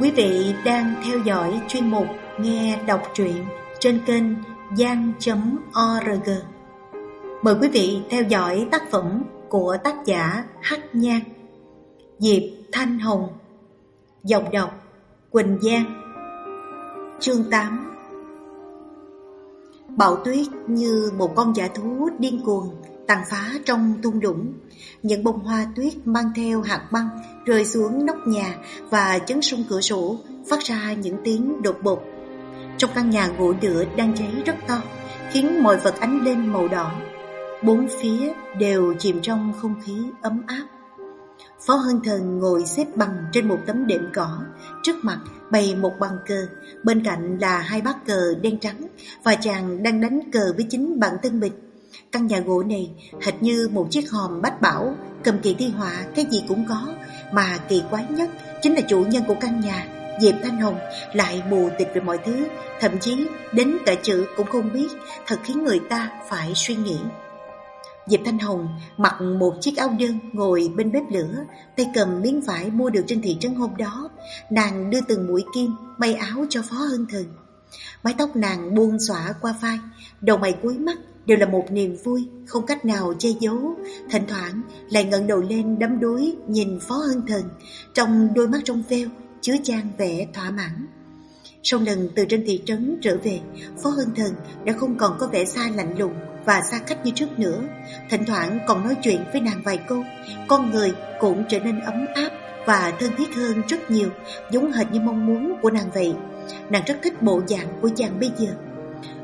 Quý vị đang theo dõi chuyên mục Nghe đọc truyện trên kênh gian.org. Mời quý vị theo dõi tác phẩm của tác giả Hắc Nhan, Diệp Thanh Hồng, giọng đọc Quỳnh Giang. Chương 8 Bão tuyết như một con giả thú điên cuồng tàn phá trong tung đũng. Những bông hoa tuyết mang theo hạt băng rơi xuống nóc nhà và chấn sung cửa sổ, phát ra những tiếng đột bột. Trong căn nhà gỗ lửa đang cháy rất to, khiến mọi vật ánh lên màu đỏ. Bốn phía đều chìm trong không khí ấm áp. Phó Hân Thần ngồi xếp bằng trên một tấm đệm cỏ, trước mặt bày một bàn cờ, bên cạnh là hai bát cờ đen trắng và chàng đang đánh cờ với chính bản thân mình. Căn nhà gỗ này hệt như một chiếc hòm bách bảo, cầm kỳ thi họa cái gì cũng có, mà kỳ quái nhất chính là chủ nhân của căn nhà, Diệp Thanh Hồng lại mù tịch về mọi thứ, thậm chí đến cả chữ cũng không biết, thật khiến người ta phải suy nghĩ. Diệp Thanh Hồng mặc một chiếc áo đơn ngồi bên bếp lửa, tay cầm miếng vải mua được trên thị trấn hôm đó. Nàng đưa từng mũi kim, may áo cho Phó hưng Thần. Mái tóc nàng buông xõa qua vai, đầu mày cuối mắt đều là một niềm vui không cách nào che giấu. Thỉnh thoảng lại ngẩng đầu lên đắm đuối nhìn Phó Hân Thần, trong đôi mắt trong veo chứa chan vẻ thỏa mãn. Sau lần từ trên thị trấn trở về, Phó Hân Thần đã không còn có vẻ xa lạnh lùng và xa cách như trước nữa. Thỉnh thoảng còn nói chuyện với nàng vài câu, con người cũng trở nên ấm áp và thân thiết hơn rất nhiều, giống hệt như mong muốn của nàng vậy. Nàng rất thích bộ dạng của chàng bây giờ.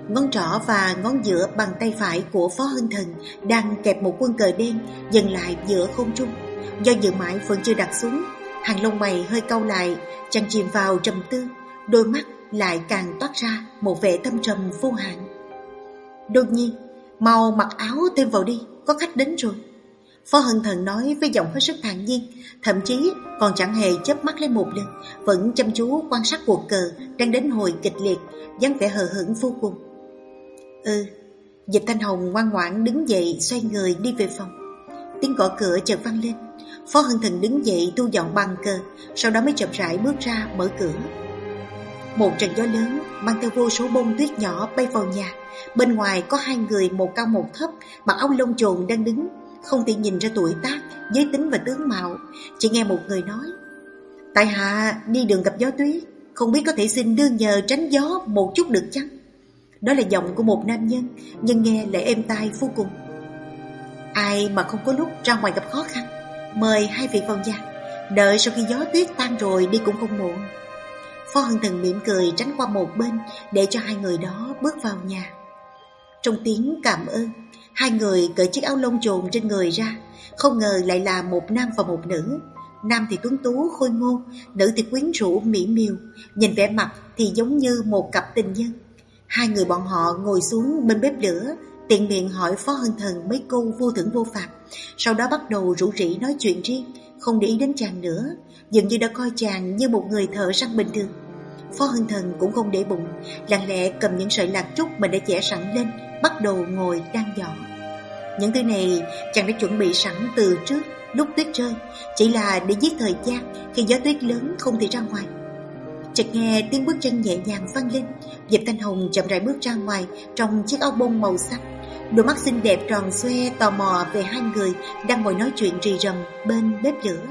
Ngón trỏ và ngón giữa bằng tay phải của Phó Hân Thần đang kẹp một quân cờ đen dừng lại giữa không trung. Do dự mãi vẫn chưa đặt xuống, hàng lông mày hơi cau lại, chàng chìm vào trầm tư, đôi mắt lại càng toát ra một vẻ thâm trầm vô hạn. Đột nhiên, mau mặc áo thêm vào đi, có khách đến rồi. Phó Hân Thần nói với giọng hết sức thản nhiên, thậm chí còn chẳng hề chớp mắt lên một lần, vẫn chăm chú quan sát cuộc cờ đang đến hồi kịch liệt, dáng vẻ hờ hững vô cùng. Ừ, Diệp Thanh Hồng ngoan ngoãn đứng dậy xoay người đi về phòng. Tiếng gõ cửa chợt vang lên, Phó Hân Thần đứng dậy thu dọn bàn cờ, sau đó mới chậm rãi bước ra mở cửa. Một trận gió lớn mang theo vô số bông tuyết nhỏ bay vào nhà. Bên ngoài có hai người một cao một thấp, mặc áo lông trồn đang đứng, không tiện nhìn ra tuổi tác, giới tính và tướng mạo. Chỉ nghe một người nói, Tại hạ đi đường gặp gió tuyết, không biết có thể xin đưa nhờ tránh gió một chút được chăng? Đó là giọng của một nam nhân, nhưng nghe lại êm tai vô cùng. Ai mà không có lúc ra ngoài gặp khó khăn, mời hai vị vào nhà, đợi sau khi gió tuyết tan rồi đi cũng không muộn. Phó Hân Thần mỉm cười tránh qua một bên để cho hai người đó bước vào nhà. Trong tiếng cảm ơn, hai người cởi chiếc áo lông trồn trên người ra, không ngờ lại là một nam và một nữ. Nam thì tuấn tú khôi ngô, nữ thì quyến rũ mỹ miều, nhìn vẻ mặt thì giống như một cặp tình nhân. Hai người bọn họ ngồi xuống bên bếp lửa, tiện miệng hỏi Phó Hân Thần mấy câu vô thưởng vô phạt, sau đó bắt đầu rủ rỉ nói chuyện riêng, không để ý đến chàng nữa, dường như đã coi chàng như một người thợ săn bình thường. Phó Hân Thần cũng không để bụng, lặng lẽ cầm những sợi lạc trúc mình đã chẻ sẵn lên, bắt đầu ngồi đang giỏ Những thứ này chàng đã chuẩn bị sẵn từ trước lúc tuyết rơi, chỉ là để giết thời gian khi gió tuyết lớn không thể ra ngoài. Chợt nghe tiếng bước chân nhẹ nhàng vang lên, Diệp Thanh Hồng chậm rãi bước ra ngoài trong chiếc áo bông màu xanh. Đôi mắt xinh đẹp tròn xoe tò mò về hai người đang ngồi nói chuyện rì rầm bên bếp lửa.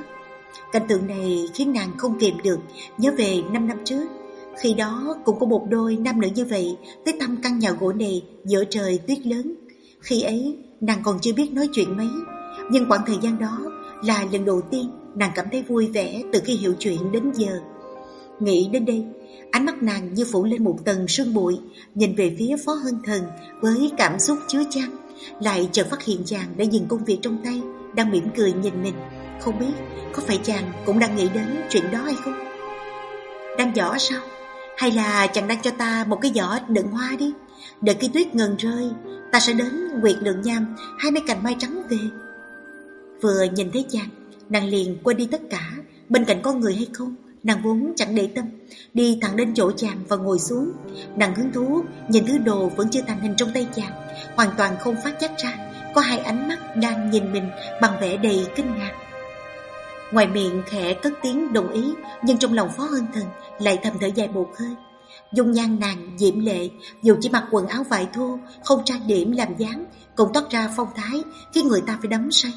Cảnh tượng này khiến nàng không kìm được nhớ về năm năm trước. Khi đó cũng có một đôi nam nữ như vậy tới thăm căn nhà gỗ này giữa trời tuyết lớn. Khi ấy nàng còn chưa biết nói chuyện mấy, nhưng khoảng thời gian đó là lần đầu tiên nàng cảm thấy vui vẻ từ khi hiểu chuyện đến giờ. Nghĩ đến đây, ánh mắt nàng như phủ lên một tầng sương bụi, nhìn về phía Phó Hân Thần với cảm xúc chứa chan. Lại chợt phát hiện chàng đã dừng công việc trong tay, đang mỉm cười nhìn mình. Không biết có phải chàng cũng đang nghĩ đến chuyện đó hay không? Đang giỏ sao? Hay là chàng đang cho ta một cái giỏ đựng hoa đi? Đợi khi tuyết ngừng rơi, ta sẽ đến quyệt lượng nham hai mấy cành mai trắng về. Vừa nhìn thấy chàng, nàng liền quên đi tất cả, bên cạnh có người hay không, Nàng vốn chẳng để tâm Đi thẳng đến chỗ chàng và ngồi xuống Nàng hứng thú nhìn thứ đồ vẫn chưa thành hình trong tay chàng Hoàn toàn không phát giác ra Có hai ánh mắt đang nhìn mình Bằng vẻ đầy kinh ngạc Ngoài miệng khẽ cất tiếng đồng ý, nhưng trong lòng Phó Hân Thần lại thầm thở dài một hơi. Dung nhan nàng diễm lệ, dù chỉ mặc quần áo vải thô, không trang điểm làm dáng, cũng toát ra phong thái khiến người ta phải đắm say.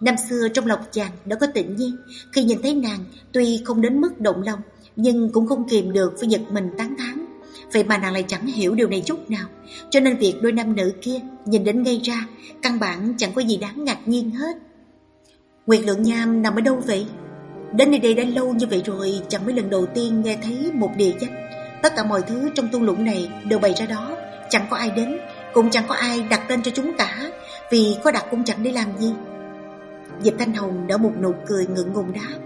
Năm xưa trong lòng chàng đã có tịnh nhiên, khi nhìn thấy nàng tuy không đến mức động lòng, nhưng cũng không kìm được phải giật mình tán thán. Vậy mà nàng lại chẳng hiểu điều này chút nào, cho nên việc đôi nam nữ kia nhìn đến ngay ra, căn bản chẳng có gì đáng ngạc nhiên hết. Nguyệt lượng nham nằm ở đâu vậy? Đến nơi đây đã lâu như vậy rồi, chẳng mấy lần đầu tiên nghe thấy một địa danh. Tất cả mọi thứ trong tu lũng này đều bày ra đó, chẳng có ai đến, cũng chẳng có ai đặt tên cho chúng cả, vì có đặt cũng chẳng để làm gì. Diệp Thanh Hồng nở một nụ cười ngượng ngùng đáp.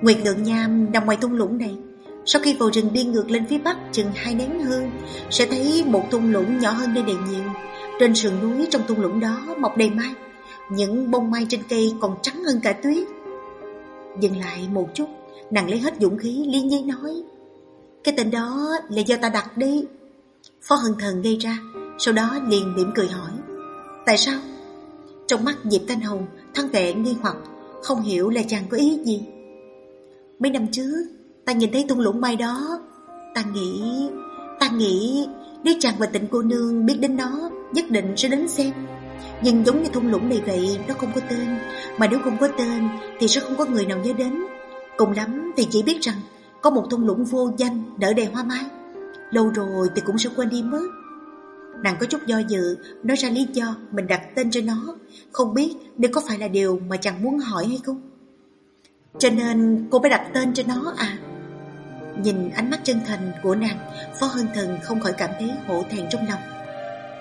Nguyệt Ngượng nham nằm ngoài thung lũng này. Sau khi vào rừng đi ngược lên phía bắc chừng hai nén hương, sẽ thấy một thung lũng nhỏ hơn nơi này nhiều. Trên sườn núi trong thung lũng đó mọc đầy mai, những bông mai trên cây còn trắng hơn cả tuyết. Dừng lại một chút, nàng lấy hết dũng khí liên nhi nói. Cái tên đó là do ta đặt đi. Phó Hân Thần gây ra, sau đó liền mỉm cười hỏi. Tại sao? Trong mắt Diệp Thanh Hồng, thân vệ nghi hoặc, không hiểu là chàng có ý gì. Mấy năm trước, ta nhìn thấy tung lũng mai đó, ta nghĩ, ta nghĩ nếu chàng và tịnh cô nương biết đến nó, nhất định sẽ đến xem. Nhưng giống như thung lũng này vậy, nó không có tên, mà nếu không có tên thì sẽ không có người nào nhớ đến. Cùng lắm thì chỉ biết rằng có một thung lũng vô danh đỡ đầy hoa mai. Lâu rồi thì cũng sẽ quên đi mất. Nàng có chút do dự, nói ra lý do mình đặt tên cho nó, không biết đây có phải là điều mà chàng muốn hỏi hay không. Cho nên cô mới đặt tên cho nó à? Nhìn ánh mắt chân thành của nàng, Phó Hân Thần không khỏi cảm thấy hổ thẹn trong lòng.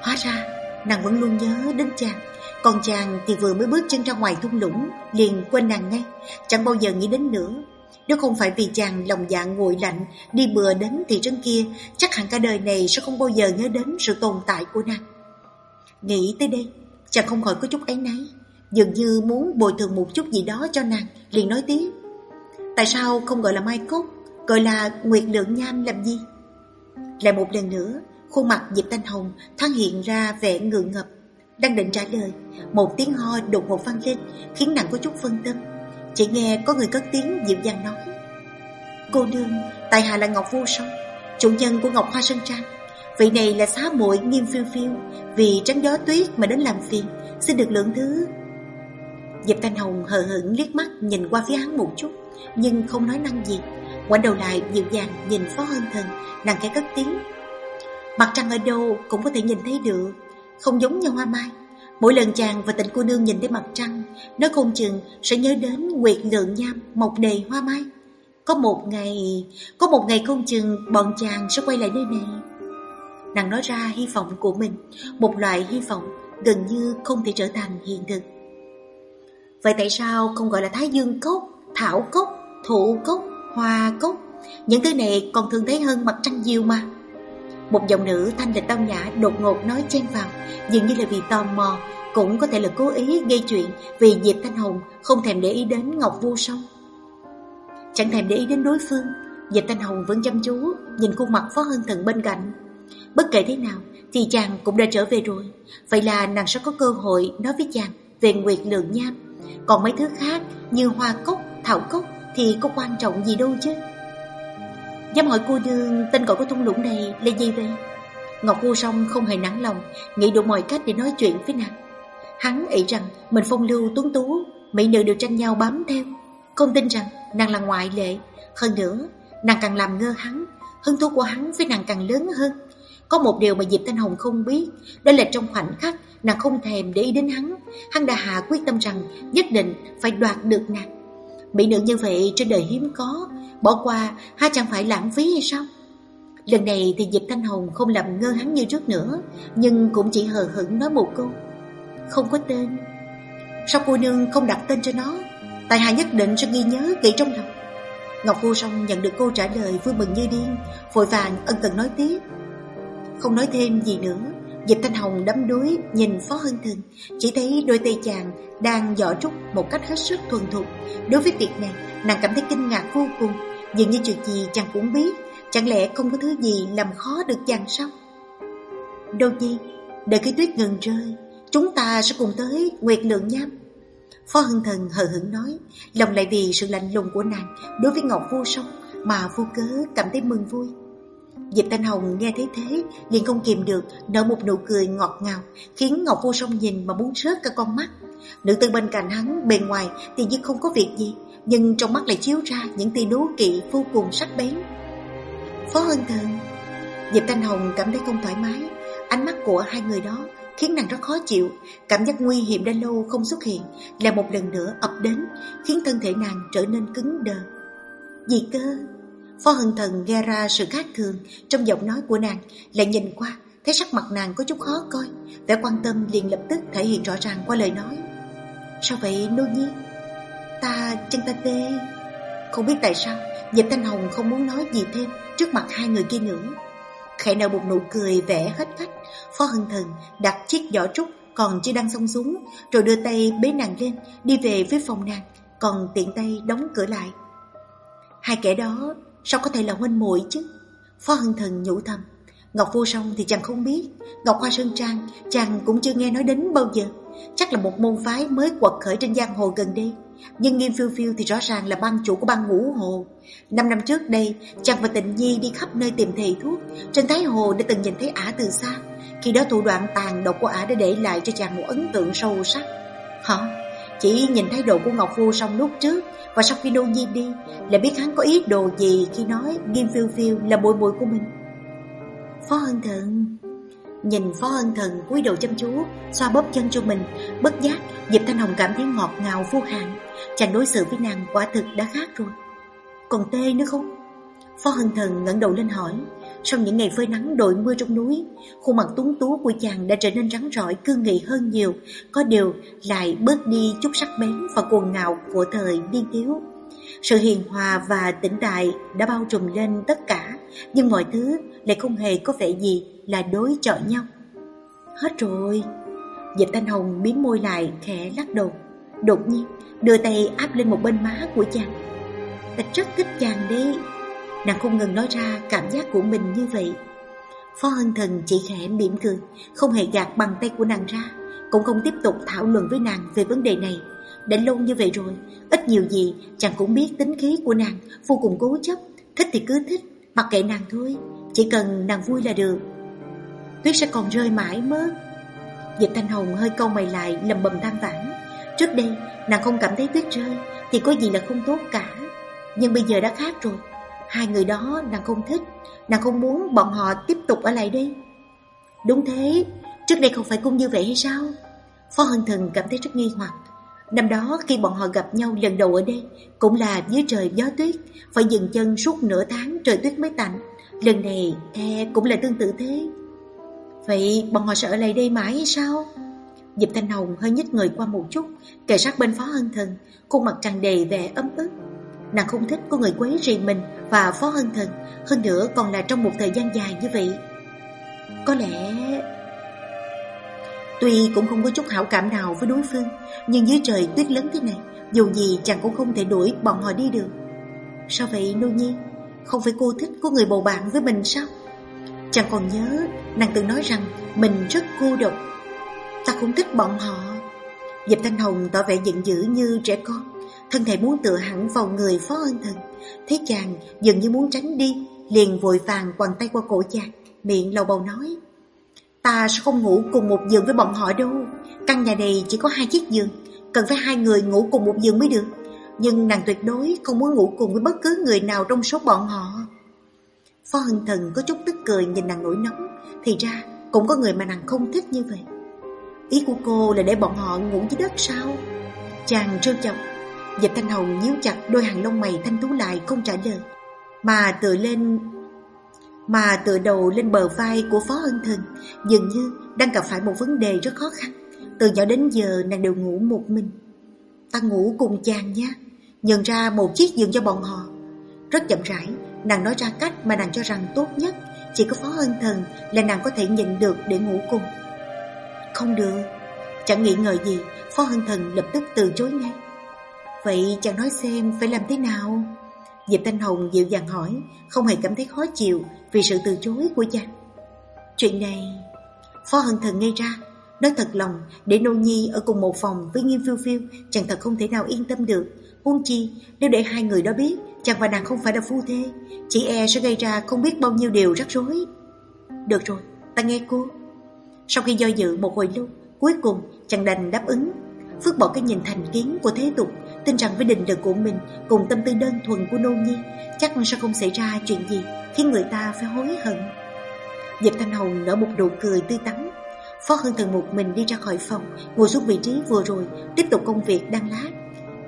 Hóa ra, nàng vẫn luôn nhớ đến chàng, còn chàng thì vừa mới bước chân ra ngoài thung lũng, liền quên nàng ngay, chẳng bao giờ nghĩ đến nữa. Nếu không phải vì chàng lòng dạ nguội lạnh, đi bừa đến thị trấn kia, chắc hẳn cả đời này sẽ không bao giờ nhớ đến sự tồn tại của nàng. Nghĩ tới đây, chàng không khỏi có chút áy náy, dường như muốn bồi thường một chút gì đó cho nàng, liền nói tiếp. Tại sao không gọi là Mai Cốt, gọi là Nguyệt Lượng Nham làm gì? Lại một lần nữa, khuôn mặt Diệp Thanh Hồng thoáng hiện ra vẻ ngượng ngập. Đang định trả lời, một tiếng ho đột ngột vang lên khiến nàng có chút phân tâm. Chỉ nghe có người cất tiếng dịu dàng nói. Cô nương, tại hạ là Ngọc Vô Song Chủ nhân của Ngọc Hoa Sơn Trang. Vị này là xá muội nghiêm phiêu phiêu. Vì tránh gió tuyết mà đến làm phiền Xin được lượng thứ. Diệp Thanh Hồng hờ hững liếc mắt Nhìn qua phía hắn một chút Nhưng không nói năng gì. Quảnh đầu lại dịu dàng nhìn Phó Hân Thần Nàng khẽ cất tiếng. Mặt trăng ở đâu cũng có thể nhìn thấy được Không giống như hoa mai. Mỗi lần chàng và tình cô nương nhìn thấy mặt trăng, nó không chừng sẽ nhớ đến nguyệt lượng nham mọc đầy hoa mai. Có một ngày, có một ngày không chừng bọn chàng sẽ quay lại nơi này. Nàng nói ra hy vọng của mình, một loại hy vọng gần như không thể trở thành hiện thực. Vậy tại sao không gọi là thái dương cốc, thảo cốc, thụ cốc, hoa cốc? Những thứ này còn thường thấy hơn mặt trăng nhiều mà. Một giọng nữ thanh lịch tao nhã đột ngột nói chen vào, dường như là vì tò mò, cũng có thể là cố ý gây chuyện vì Diệp Thanh Hồng không thèm để ý đến Ngọc Vu Sông. Chẳng thèm để ý đến đối phương, Diệp Thanh Hồng vẫn chăm chú nhìn khuôn mặt Phó Hân Thần bên cạnh. Bất kể thế nào thì chàng cũng đã trở về rồi, vậy là nàng sẽ có cơ hội nói với chàng về Nguyệt Lượng Nham. Còn mấy thứ khác như hoa cốc, thảo cốc thì có quan trọng gì đâu chứ. Dám hỏi cô đương tên gọi của thung lũng này là gì vậy? Ngọc Vô Song không hề nản lòng, nghĩ đủ mọi cách để nói chuyện với nàng. Hắn ý rằng mình phong lưu tuấn tú, mỹ nữ đều tranh nhau bám theo. Không tin rằng nàng là ngoại lệ. Hơn nữa, nàng càng làm ngơ hắn, hứng thú của hắn với nàng càng lớn hơn. Có một điều mà Diệp Thanh Hồng không biết, đó là trong khoảnh khắc nàng không thèm để ý đến hắn, hắn đã hạ quyết tâm rằng nhất định phải đoạt được nàng. Mỹ nữ như vậy trên đời hiếm có, Bỏ qua, há chẳng phải lãng phí hay sao? Lần này thì Diệp Thanh Hồng không làm ngơ hắn như trước nữa, Nhưng cũng chỉ hờ hững nói một câu. Không có tên. Sao cô nương không đặt tên cho nó? Tại hạ nhất định sẽ ghi nhớ kỹ trong lòng. Ngọc Vô Song nhận được câu trả lời vui mừng như điên, Vội vàng ân cần nói tiếp. Không nói thêm gì nữa, Diệp Thanh Hồng đắm đuối nhìn Phó Hân Thường Chỉ thấy đôi tay chàng đang dõi trúc một cách hết sức thuần thục. Đối với việc này, nàng cảm thấy kinh ngạc vô cùng. Dường như chuyện gì chàng cũng biết Chẳng lẽ không có thứ gì làm khó được chàng sao Đôi nhi Đợi khi tuyết ngừng rơi Chúng ta sẽ cùng tới Nguyệt Lượng Nham Phó Hân Thần hờ hững nói, lòng lại vì sự lạnh lùng của nàng đối với Ngọc Vô Song mà vô cớ cảm thấy mừng vui. Diệp Thanh Hồng nghe thấy thế, liền không kìm được, nở một nụ cười ngọt ngào, khiến Ngọc Vô Song nhìn mà muốn rớt cả con mắt. Nữ tử bên cạnh hắn, bề ngoài thì như không có việc gì, nhưng trong mắt lại chiếu ra những tia đố kỵ vô cùng sắc bén. Phó Hân Thần Diệp Thanh Hồng cảm thấy không thoải mái, ánh mắt của hai người đó khiến nàng rất khó chịu, cảm giác nguy hiểm đã lâu không xuất hiện, là một lần nữa ập đến, khiến thân thể nàng trở nên cứng đờ. Gì cơ? Phó Hân Thần nghe ra sự khác thường trong giọng nói của nàng, lại nhìn qua, thấy sắc mặt nàng có chút khó coi, vẻ quan tâm liền lập tức thể hiện rõ ràng qua lời nói. Sao vậy Nô Nhi? Ta, chân ta tê. Không biết tại sao, Diệp Thanh Hồng không muốn nói gì thêm trước mặt hai người kia nữa. Khẽ nở một nụ cười vẻ hết cách, Phó Hân Thần đặt chiếc giỏ trúc còn chưa đang xong xuống, rồi đưa tay bế nàng lên, đi về phía phòng nàng, còn tiện tay đóng cửa lại. Hai kẻ đó sao có thể là huynh muội chứ? Phó Hân Thần nhủ thầm. Ngọc Vô Song thì chàng không biết, Ngọc Hoa Sơn Trang chàng cũng chưa nghe nói đến bao giờ. Chắc là một môn phái mới quật khởi trên giang hồ gần đây. Nhưng Nghiêm Phiêu Phiêu thì rõ ràng là băng chủ của băng ngũ hồ. Năm năm trước đây, chàng và Tịnh Nhi đi khắp nơi tìm thầy thuốc. Trên Thái Hồ đã từng nhìn thấy ả từ xa. Khi đó thủ đoạn tàn độc của ả đã để lại cho chàng một ấn tượng sâu sắc. Hả? Chỉ nhìn thái độ của Ngọc Phu xong lúc trước và sau khi Đô Nhi đi là biết hắn có ý đồ gì khi nói Nghiêm Phiêu Phiêu là bội bội của mình. Phó Hân Thần Nhìn Phó Ân Thần cúi đầu chăm chú Xoa bóp chân cho mình Bất giác Diệp Thanh Hồng cảm thấy ngọt ngào vô hạn. Chàng đối xử với nàng quả thực đã khác rồi. Còn tê nữa không? Phó Hân Thần ngẩng đầu lên hỏi. Sau những ngày phơi nắng đội mưa trong núi Khuôn mặt tuấn tú của chàng đã trở nên rắn rỏi Cương nghị hơn nhiều. Có điều lại bớt đi chút sắc bén Và cuồng ngạo của thời niên thiếu. Sự hiền hòa và tĩnh tại đã bao trùm lên tất cả, nhưng mọi thứ lại không hề có vẻ gì là đối chọi nhau. Hết rồi. Diệp Thanh Hồng miếm môi lại khẽ lắc đầu. Đột nhiên, đưa tay áp lên một bên má của chàng. Ta rất thích chàng đấy. Nàng không ngừng nói ra cảm giác của mình như vậy. Phó Hân Thần chỉ khẽ mỉm cười, không hề gạt bằng tay của nàng ra, cũng không tiếp tục thảo luận với nàng về vấn đề này đã lâu như vậy rồi Ít nhiều gì chàng cũng biết tính khí của nàng Vô cùng cố chấp Thích thì cứ thích Mặc kệ nàng thôi chỉ cần nàng vui là được. Tuyết sẽ còn rơi mãi mất Diệp Thanh Hồng hơi câu mày lại, lầm bầm than vãn. Trước đây, nàng không cảm thấy tuyết rơi, Thì có gì là không tốt cả. Nhưng bây giờ đã khác rồi. Hai người đó nàng không thích, Nàng không muốn bọn họ tiếp tục ở lại đây. Đúng thế, Trước đây không phải cũng như vậy hay sao? Phó Hân Thần cảm thấy rất nghi hoặc. Năm đó khi bọn họ gặp nhau lần đầu ở đây, Cũng là dưới trời gió tuyết, Phải dừng chân suốt nửa tháng trời tuyết mới tạnh. Lần này e cũng là tương tự thế. Vậy bọn họ sẽ ở lại đây mãi hay sao? Diệp Thanh Hồng hơi nhích người qua một chút, Kề sát bên Phó Hân Thần, Khuôn mặt tràn đầy vẻ ấm ức. Nàng không thích có người quấy rầy mình Và Phó Hân Thần, Hơn nữa còn là trong một thời gian dài như vậy. Có lẽ Tuy cũng không có chút hảo cảm nào với đối phương, Nhưng dưới trời tuyết lớn thế này, Dù gì chàng cũng không thể đuổi bọn họ đi được. Sao vậy, Nô Nhi? Không phải cô thích có người bầu bạn với mình sao? Chàng còn nhớ, Nàng từng nói rằng mình rất cô độc. Ta không thích bọn họ. Diệp Thanh Hồng tỏ vẻ giận dữ như trẻ con. Thân thể muốn tựa hẳn vào người Phó Ân Thần. Thấy chàng dường như muốn tránh đi, Liền vội vàng quằn tay qua cổ chàng, Miệng lầu bầu nói, Ta sẽ không ngủ cùng một giường với bọn họ đâu. Căn nhà này chỉ có hai chiếc giường, Cần phải hai người ngủ cùng một giường mới được. Nhưng nàng tuyệt đối không muốn ngủ cùng với bất cứ người nào trong số bọn họ Phó Hân Thần có chút tức cười nhìn nàng nổi nóng Thì ra cũng có người mà nàng không thích như vậy Ý của cô là để bọn họ ngủ dưới đất sao Chàng trêu chọc dịch Thanh Hồng nhíu chặt đôi hàng lông mày thanh tú lại không trả lời Mà tựa lên mà tựa đầu lên bờ vai của Phó hưng Thần, dường như đang gặp phải một vấn đề rất khó khăn. Từ nhỏ đến giờ nàng đều ngủ một mình. Ta ngủ cùng chàng nha, nhận ra một chiếc giường cho bọn họ. Rất chậm rãi, nàng nói ra cách mà nàng cho rằng tốt nhất, chỉ có Phó Ân Thần là nàng có thể nhận được để ngủ cùng. Không được, chẳng nghĩ ngợi gì, Phó Ân Thần lập tức từ chối ngay. Vậy chàng nói xem phải làm thế nào? Diệp Thanh Hồng dịu dàng hỏi, không hề cảm thấy khó chịu vì sự từ chối của chàng. Chuyện này... Phó Hân Thần nghe ra, Nói thật lòng, để Nô Nhi ở cùng một phòng với Nghiêm Phiêu Phiêu, chàng thật không thể nào yên tâm được. Uông chi, nếu để hai người đó biết, chàng và nàng không phải là phu thê, chỉ e sẽ gây ra không biết bao nhiêu điều rắc rối. Được rồi, ta nghe cô. Sau khi do dự một hồi lâu, cuối cùng chàng đành đáp ứng. Phước bỏ cái nhìn thành kiến của thế tục, tin rằng với định lực của mình cùng tâm tư đơn thuần của Nô Nhi, chắc sẽ không xảy ra chuyện gì khiến người ta phải hối hận. Diệp Thanh Hồng nở một nụ cười tươi tắn, Phó Hương Thần một mình đi ra khỏi phòng, ngồi xuống vị trí vừa rồi, tiếp tục công việc đang lát.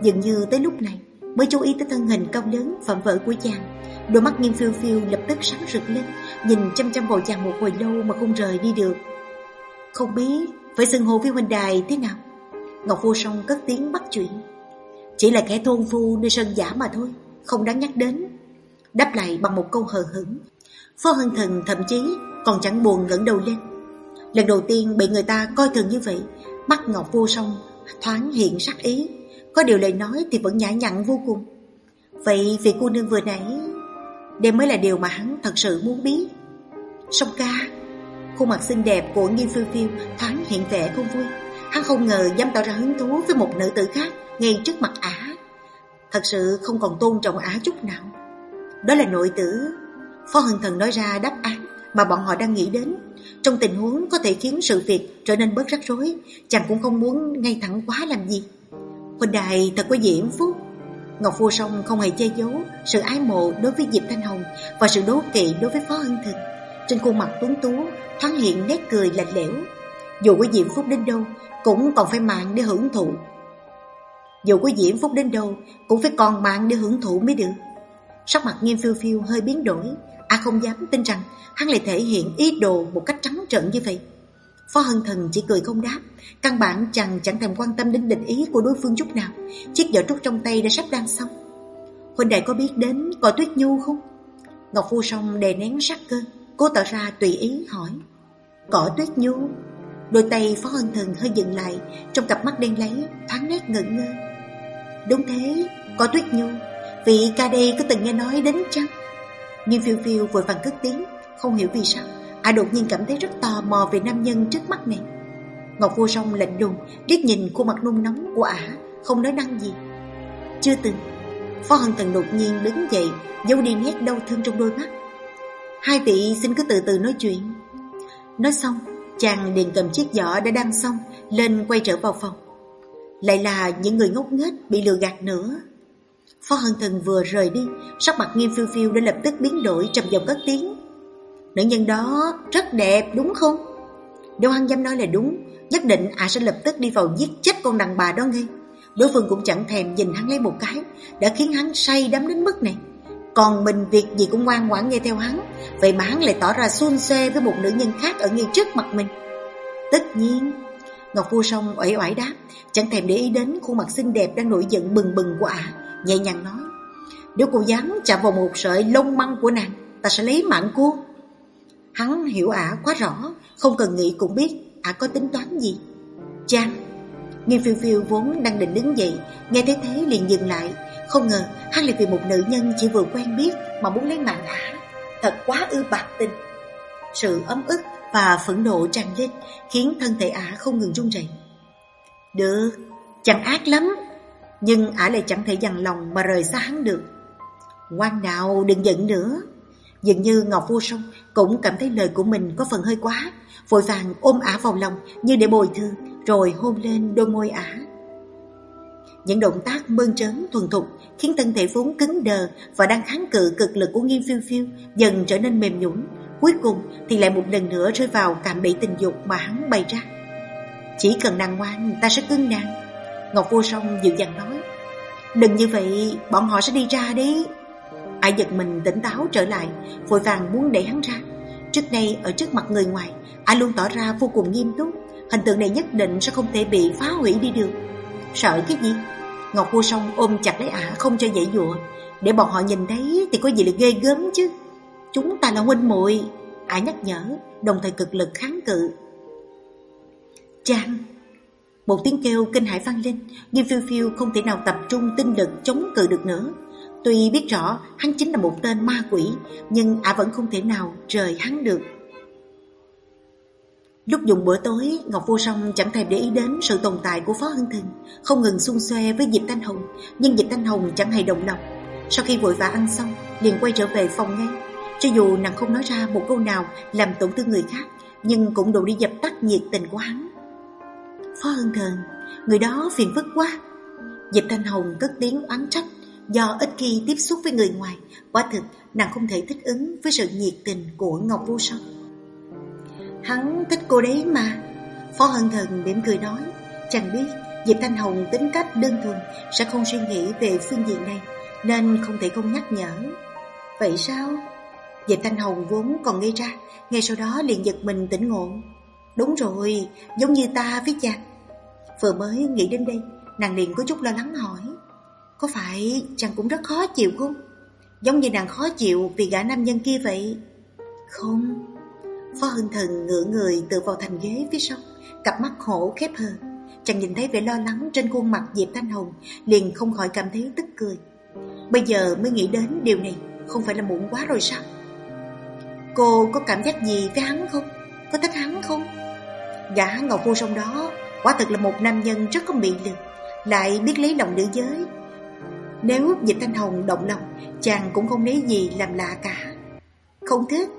Dường như tới lúc này mới chú ý tới thân hình cao lớn phạm vỡ của chàng. Đôi mắt nghiêm phiêu phiêu lập tức sáng rực lên, nhìn chăm chăm vào chàng một hồi lâu mà không rời đi được. Không biết phải xưng hô với huynh đài thế nào? Ngọc Vô Song cất tiếng bắt chuyện. Chỉ là kẻ thôn phu nơi sân giả mà thôi, không đáng nhắc đến. Đáp lại bằng một câu hờ hững. Phó Hân Thần thậm chí còn chẳng buồn ngẩng đầu lên Lần đầu tiên bị người ta coi thường như vậy Mắt Ngọc vô song Thoáng hiện sắc ý có điều lời nói thì vẫn nhã nhặn vô cùng. Vậy vị cô nương vừa nãy Đây mới là điều mà hắn thật sự muốn biết. Song ca Khuôn mặt xinh đẹp của Nghi Phiêu Phiêu Thoáng hiện vẻ không vui. Hắn không ngờ dám tỏ ra hứng thú với một nữ tử khác Ngay trước mặt ả Thật sự không còn tôn trọng ả chút nào. Đó là nội tử. Phó Hân Thần nói ra đáp án mà bọn họ đang nghĩ đến. Trong tình huống có thể khiến sự việc trở nên bớt rắc rối, chàng cũng không muốn ngay thẳng quá làm gì. Huynh đài thật có diễm phúc. Ngọc Phu Sông không hề che giấu sự ái mộ đối với Diệp Thanh Hồng và sự đố kỵ đối với Phó Hân Thực. Trên khuôn mặt tuấn tú thoáng hiện nét cười lạnh lẽo. Dù có diễm phúc đến đâu cũng còn phải mạng để hưởng thụ. Dù có diễm phúc đến đâu cũng phải còn mạng để hưởng thụ mới được. Sắc mặt nghiêm phiêu phiêu hơi biến đổi, A không dám tin rằng hắn lại thể hiện ý đồ một cách trắng trợn như vậy. Phó Hân Thần chỉ cười không đáp, căn bản chàng chẳng thèm quan tâm đến định ý của đối phương chút nào. Chiếc giỏ trúc trong tay đã sắp đang xong. Huynh đại có biết đến cỏ tuyết nhu không? Ngọc Phu Song đè nén sắc cơ, cố tỏ ra tùy ý hỏi. Cỏ tuyết nhu? Đôi tay Phó Hân Thần hơi dừng lại, trong cặp mắt đen lấy, thoáng nét ngẩn ngơ. Đúng thế, cỏ tuyết nhu, vị ca đây có từng nghe nói đến chăng? Nhưng phiêu phiêu vội vàng cất tiếng Không hiểu vì sao Ả đột nhiên cảm thấy rất tò mò về nam nhân trước mắt này. Ngọc vô song lạnh lùng liếc nhìn khuôn mặt nung nóng của ả Không nói năng gì. Chưa từng. Phó Hân Thần đột nhiên đứng dậy Giấu đi nét đau thương trong đôi mắt. Hai vị xin cứ từ từ nói chuyện. Nói xong Chàng liền cầm chiếc giỏ đã đăng xong Lên quay trở vào phòng. Lại là những người ngốc nghếch bị lừa gạt nữa. Phó Hân Thần vừa rời đi, sắc mặt nghiêm phiêu phiêu đã lập tức biến đổi trầm giọng cất tiếng. Nữ nhân đó rất đẹp đúng không? Nếu hắn dám nói là đúng, nhất định ả sẽ lập tức đi vào giết chết con đàn bà đó ngay. Đối phương cũng chẳng thèm nhìn hắn lấy một cái, đã khiến hắn say đắm đến mức này. Còn mình việc gì cũng ngoan ngoãn nghe theo hắn, vậy mà hắn lại tỏ ra xuân xê với một nữ nhân khác ở ngay trước mặt mình. Tất nhiên, Ngọc Vua Sông uể oải đáp, chẳng thèm để ý đến khuôn mặt xinh đẹp đang nổi giận bừng bừng của ả nhẹ nhàng nói Nếu cô dám chạm vào một sợi lông măng của nàng Ta sẽ lấy mạng cô Hắn hiểu ả quá rõ Không cần nghĩ cũng biết ả có tính toán gì. Trang Nghiêm phiêu phiêu vốn đang định đứng dậy Nghe thấy thế liền dừng lại. Không ngờ hắn lại vì một nữ nhân chỉ vừa quen biết Mà muốn lấy mạng ả. Thật quá ư bạc tình. Sự ấm ức và phẫn nộ tràn lên Khiến thân thể ả không ngừng run rẩy. Được, chẳng ác lắm. Nhưng ả lại chẳng thể dằn lòng mà rời xa hắn được. Ngoan nào đừng giận nữa. Dường như Ngọc Vô Sông cũng cảm thấy lời của mình có phần hơi quá Vội vàng ôm ả vào lòng như để bồi thương Rồi hôn lên đôi môi ả. Những động tác mơn trớn thuần thục Khiến thân thể vốn cứng đờ Và đang kháng cự cực lực của nghiêm phiêu phiêu Dần trở nên mềm nhũn Cuối cùng thì lại một lần nữa rơi vào cạm bẫy tình dục mà hắn bày ra. Chỉ cần nàng ngoan ta sẽ cưng nàng. Ngọc Vô Song dịu dàng nói Đừng như vậy, bọn họ sẽ đi ra đấy. Ai giật mình tỉnh táo trở lại, vội vàng muốn đẩy hắn ra. Trước đây ở trước mặt người ngoài, ai luôn tỏ ra vô cùng nghiêm túc. Hình tượng này nhất định sẽ không thể bị phá hủy đi được. Sợ cái gì? Ngọc Vô Song ôm chặt lấy ả không cho dễ dụa. Để bọn họ nhìn thấy thì có gì là ghê gớm chứ. Chúng ta là huynh muội Ả nhắc nhở, đồng thời cực lực kháng cự. Trang, một tiếng kêu kinh hải vang lên, nhưng phiêu phiêu không thể nào tập trung tinh lực chống cự được nữa. Tuy biết rõ hắn chính là một tên ma quỷ, nhưng ả vẫn không thể nào rời hắn được. Lúc dùng bữa tối, Ngọc Vô Song chẳng thèm để ý đến sự tồn tại của Phó hưng Thịnh, không ngừng xung xoe với Diệp Thanh Hồng, nhưng Diệp Thanh Hồng chẳng hề động lòng. Sau khi vội vã ăn xong, liền quay trở về phòng ngay. Cho dù nàng không nói ra một câu nào làm tổn thương người khác, nhưng cũng đủ đi dập tắt nhiệt tình của hắn. Phó hưng Thần, người đó phiền phức quá. Diệp Thanh Hồng cất tiếng oán trách, do ít khi tiếp xúc với người ngoài, quả thực nàng không thể thích ứng với sự nhiệt tình của Ngọc Vô Song. Hắn thích cô đấy mà. Phó Hân Thần mỉm cười nói, chẳng biết Diệp Thanh Hồng tính cách đơn thuần sẽ không suy nghĩ về phương diện này, nên không thể không nhắc nhở. Vậy sao? Diệp Thanh Hồng vốn còn ngây ra, ngay sau đó liền giật mình tỉnh ngộ. Đúng rồi, giống như ta với chàng. Vừa mới nghĩ đến đây, nàng liền có chút lo lắng hỏi. Có phải chàng cũng rất khó chịu không? Giống như nàng khó chịu vì gã nam nhân kia vậy. Không. Phó Hưng Thần ngửa người tựa vào thành ghế phía sau, cặp mắt hổ khép hờ. Chàng nhìn thấy vẻ lo lắng trên khuôn mặt Diệp Thanh Hồng, liền không khỏi cảm thấy tức cười. Bây giờ mới nghĩ đến điều này, không phải là muộn quá rồi sao? Cô có cảm giác gì với hắn không? Có thích hắn không? Gã Ngọc Vô Song đó quả thật là một nam nhân rất có mị lực, lại biết lấy lòng nữ giới. Nếu dịch Thanh Hồng động lòng, chàng cũng không lấy gì làm lạ cả. Không thích.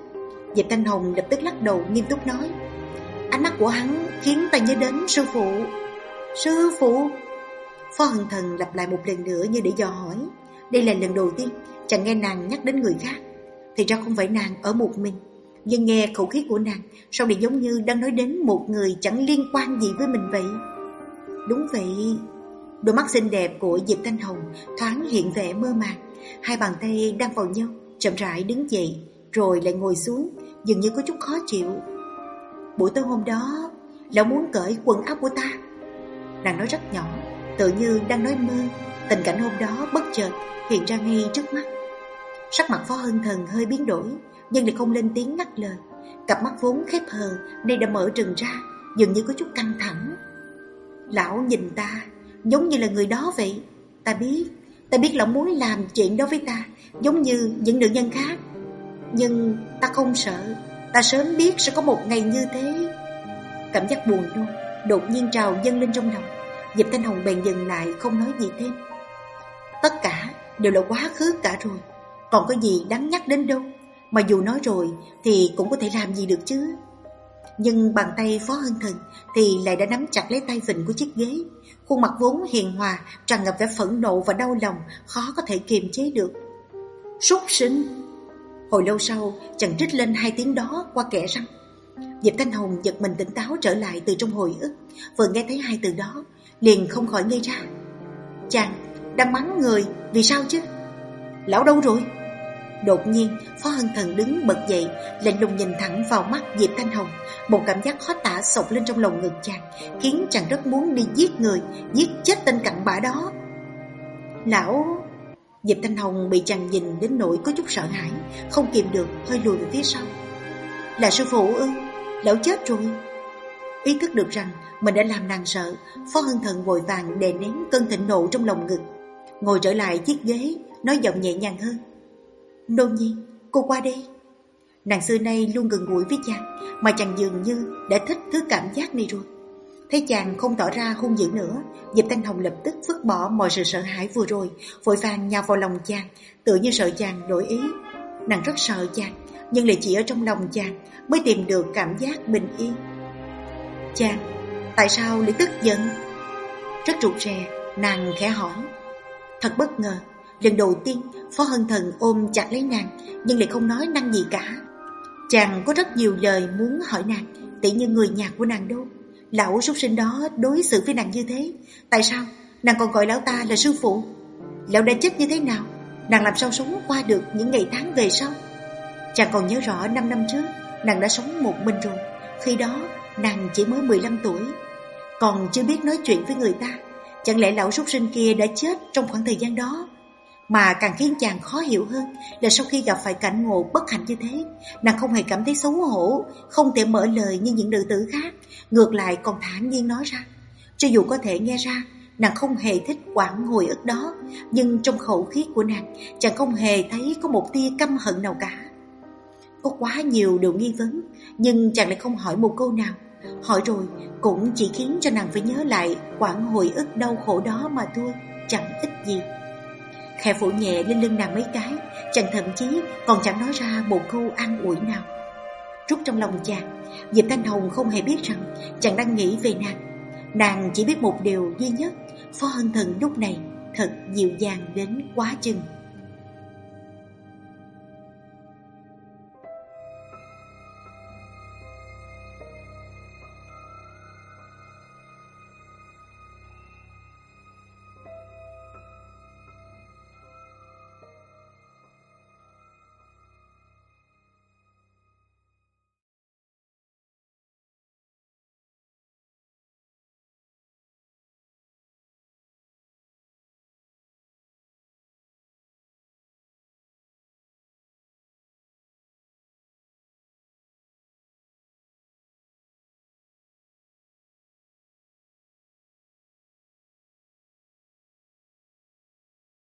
dịch Thanh Hồng lập tức lắc đầu nghiêm túc nói. Ánh mắt của hắn khiến ta nhớ đến sư phụ. Sư phụ? Phó Hân Thần lặp lại một lần nữa như để dò hỏi. Đây là lần đầu tiên chàng nghe nàng nhắc đến người khác. Thì ra không phải nàng ở một mình Nhưng nghe khẩu khí của nàng Sao lại giống như đang nói đến một người Chẳng liên quan gì với mình vậy Đúng vậy Đôi mắt xinh đẹp của Diệp Thanh Hồng Thoáng hiện vẻ mơ màng Hai bàn tay đang vào nhau Chậm rãi đứng dậy Rồi lại ngồi xuống Dường như có chút khó chịu Buổi tối hôm đó Lão muốn cởi quần áo của ta Nàng nói rất nhỏ Tự như đang nói mơ Tình cảnh hôm đó bất chợt hiện ra ngay trước mắt Sắc mặt Phó Hân Thần hơi biến đổi, nhưng lại không lên tiếng ngắt lời. Cặp mắt vốn khép hờ, nay đã mở trừng ra, dường như có chút căng thẳng. Lão nhìn ta, giống như là người đó vậy. Ta biết, ta biết lão muốn làm chuyện đó với ta, giống như những nữ nhân khác. Nhưng ta không sợ, ta sớm biết sẽ có một ngày như thế. Cảm giác buồn nôn, đột nhiên trào dâng lên trong lòng. Diệp Thanh Hồng bèn dừng lại không nói gì thêm. Tất cả đều là quá khứ cả rồi. Còn có gì đáng nhắc đến đâu Mà dù nói rồi thì cũng có thể làm gì được chứ nhưng bàn tay Phó Hân Thần Thì lại đã nắm chặt lấy tay vịnh của chiếc ghế. Khuôn mặt vốn hiền hòa, Tràn ngập vẻ phẫn nộ và đau lòng, Khó có thể kiềm chế được. Súc sinh! Hồi lâu sau, chàng trích lên hai tiếng đó qua kẻ răng. Diệp Thanh Hồng giật mình tỉnh táo trở lại từ trong hồi ức, Vừa nghe thấy hai từ đó, Liền không khỏi ngây ra. Chàng đang mắng người Vì sao chứ? Lão đâu rồi? Đột nhiên, Phó Hân Thần đứng bật dậy, lạnh lùng nhìn thẳng vào mắt Diệp Thanh Hồng. Một cảm giác khó tả sộc lên trong lòng ngực chàng, khiến chàng rất muốn đi giết người, giết chết tên cặn bã đó. Lão... Diệp Thanh Hồng bị chàng nhìn đến nỗi có chút sợ hãi, không kìm được, hơi lùi về phía sau. Là sư phụ ư? Lão chết rồi. Ý thức được rằng mình đã làm nàng sợ, Phó Hân Thần vội vàng đè nén cơn thịnh nộ trong lòng ngực. Ngồi trở lại chiếc ghế, nói giọng nhẹ nhàng hơn. Nô nhi, cô qua đây. Nàng xưa nay luôn gần gũi với chàng, mà chàng dường như đã thích thứ cảm giác này rồi. Thấy chàng không tỏ ra hung dữ nữa, Diệp Thanh Hồng lập tức vứt bỏ mọi sự sợ hãi vừa rồi, vội vàng nhào vào lòng chàng, tự như sợ chàng đổi ý. Nàng rất sợ chàng, nhưng lại chỉ ở trong lòng chàng mới tìm được cảm giác bình yên. Chàng, tại sao lại tức giận? Rất rụt rè, nàng khẽ hỏi. Thật bất ngờ, Lần đầu tiên, Phó Hân Thần ôm chặt lấy nàng, Nhưng lại không nói năng gì cả. Chàng có rất nhiều lời muốn hỏi nàng Tỷ như người nhà của nàng đâu. Lão súc sinh đó đối xử với nàng như thế, Tại sao nàng còn gọi lão ta là sư phụ? Lão đã chết như thế nào? Nàng làm sao sống qua được những ngày tháng về sau? Chàng còn nhớ rõ 5 năm trước, Nàng đã sống một mình rồi. Khi đó, nàng chỉ mới 15 tuổi. Còn chưa biết nói chuyện với người ta, Chẳng lẽ lão súc sinh kia đã chết trong khoảng thời gian đó? Mà càng khiến chàng khó hiểu hơn là sau khi gặp phải cảnh ngộ bất hạnh như thế, nàng không hề cảm thấy xấu hổ, không thể mở lời như những nữ tử khác, ngược lại còn thản nhiên nói ra. Cho dù có thể nghe ra, nàng không hề thích quãng hồi ức đó, nhưng trong khẩu khí của nàng, chàng không hề thấy có một tia căm hận nào cả. Có quá nhiều điều nghi vấn, nhưng chàng lại không hỏi một câu nào. Hỏi rồi cũng chỉ khiến cho nàng phải nhớ lại quãng hồi ức đau khổ đó mà thôi, chẳng ít gì. Khẽ phủ nhẹ lên lưng nàng mấy cái, chàng thậm chí còn chẳng nói ra một câu an ủi nào. Rút trong lòng chàng, Diệp Thanh Hồng không hề biết rằng chàng đang nghĩ về nàng. Nàng chỉ biết một điều duy nhất, Phó Hân Thần lúc này thật dịu dàng đến quá chừng.